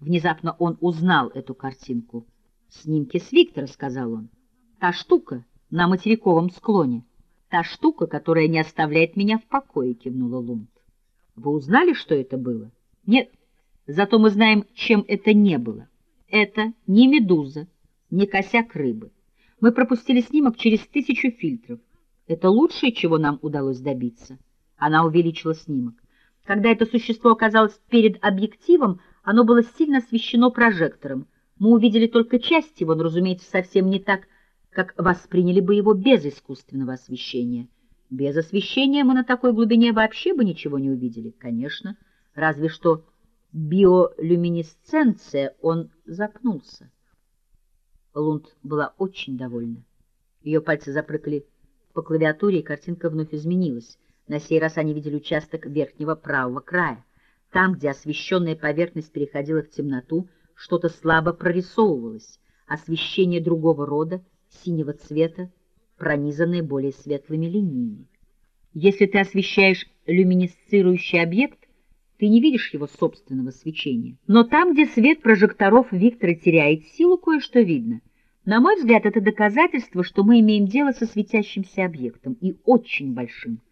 Внезапно он узнал эту картинку. «Снимки с Виктора», — сказал он. «Та штука на материковом склоне. Та штука, которая не оставляет меня в покое», — кивнула Лунд. «Вы узнали, что это было?» «Нет, зато мы знаем, чем это не было. Это не медуза, не косяк рыбы. Мы пропустили снимок через тысячу фильтров. Это лучшее, чего нам удалось добиться». Она увеличила снимок. Когда это существо оказалось перед объективом, оно было сильно освещено прожектором. Мы увидели только часть его, но, разумеется, совсем не так, как восприняли бы его без искусственного освещения. Без освещения мы на такой глубине вообще бы ничего не увидели, конечно, разве что биолюминесценция, он запнулся. Лунд была очень довольна. Ее пальцы запрыгали по клавиатуре, и картинка вновь изменилась. На сей раз они видели участок верхнего правого края. Там, где освещенная поверхность переходила в темноту, что-то слабо прорисовывалось. Освещение другого рода, синего цвета, пронизанное более светлыми линиями. Если ты освещаешь люминесцирующий объект, ты не видишь его собственного свечения. Но там, где свет прожекторов Виктора теряет силу, кое-что видно. На мой взгляд, это доказательство, что мы имеем дело со светящимся объектом, и очень большим.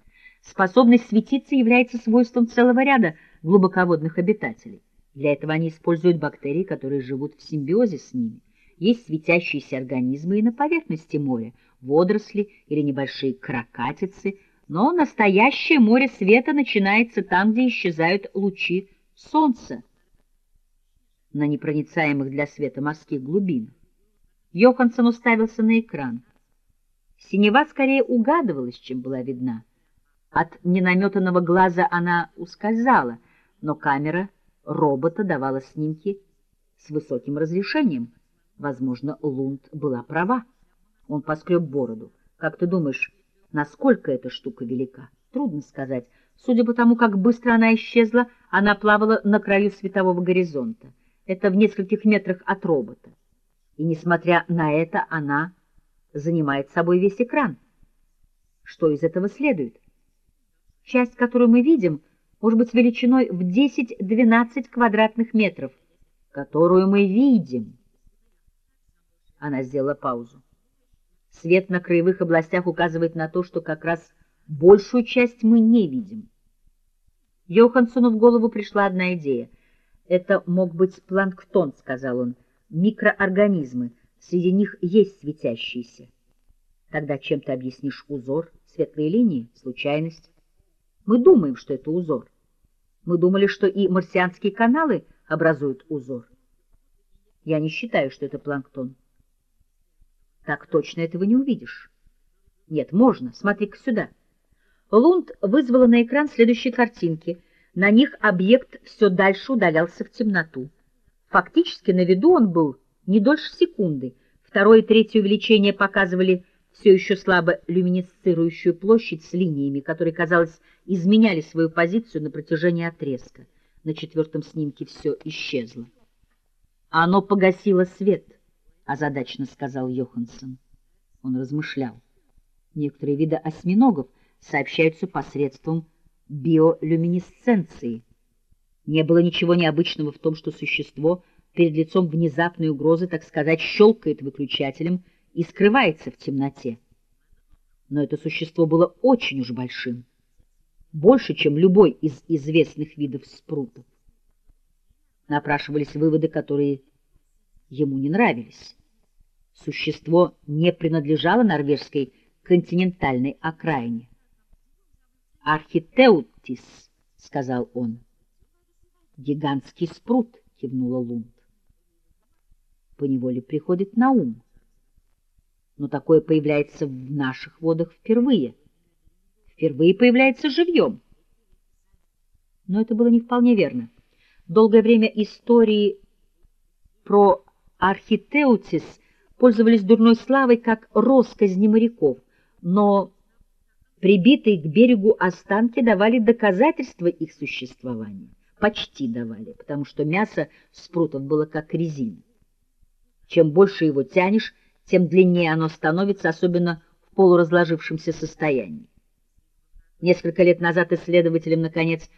Способность светиться является свойством целого ряда глубоководных обитателей. Для этого они используют бактерии, которые живут в симбиозе с ними. Есть светящиеся организмы и на поверхности моря, водоросли или небольшие крокатицы, но настоящее море света начинается там, где исчезают лучи солнца на непроницаемых для света морских глубинах. Йоханссон уставился на экран. Синева скорее угадывалась, чем была видна. От ненаметанного глаза она ускользала, но камера робота давала снимки с высоким разрешением. Возможно, Лунд была права. Он поскреб бороду. Как ты думаешь, насколько эта штука велика? Трудно сказать. Судя по тому, как быстро она исчезла, она плавала на краю светового горизонта. Это в нескольких метрах от робота. И, несмотря на это, она занимает собой весь экран. Что из этого следует? Часть, которую мы видим, может быть величиной в 10-12 квадратных метров, которую мы видим. Она сделала паузу. Свет на краевых областях указывает на то, что как раз большую часть мы не видим. Йоханссону в голову пришла одна идея. «Это мог быть планктон», — сказал он, — «микроорганизмы. Среди них есть светящиеся». Тогда чем ты объяснишь узор, светлые линии, случайность? Мы думаем, что это узор. Мы думали, что и марсианские каналы образуют узор. Я не считаю, что это планктон. Так точно этого не увидишь. Нет, можно. Смотри-ка сюда. Лунд вызвала на экран следующие картинки. На них объект все дальше удалялся в темноту. Фактически на виду он был не дольше секунды. Второе и третье увеличение показывали все еще слабо люминесцирующую площадь с линиями, которые, казалось, изменяли свою позицию на протяжении отрезка. На четвертом снимке все исчезло. «Оно погасило свет», — озадачно сказал Йоханссон. Он размышлял. Некоторые виды осьминогов сообщаются посредством биолюминесценции. Не было ничего необычного в том, что существо перед лицом внезапной угрозы, так сказать, щелкает выключателем и скрывается в темноте. Но это существо было очень уж большим, больше, чем любой из известных видов спрутов. Напрашивались выводы, которые ему не нравились. Существо не принадлежало норвежской континентальной окраине. «Архитеутис», — сказал он. «Гигантский спрут», — кивнула Лунд. Поневоле приходит на ум но такое появляется в наших водах впервые. Впервые появляется живьем. Но это было не вполне верно. Долгое время истории про архитеутис пользовались дурной славой как росказни моряков, но прибитые к берегу останки давали доказательства их существования. Почти давали, потому что мясо спрутов было как резина. Чем больше его тянешь, тем длиннее оно становится, особенно в полуразложившемся состоянии. Несколько лет назад исследователям, наконец,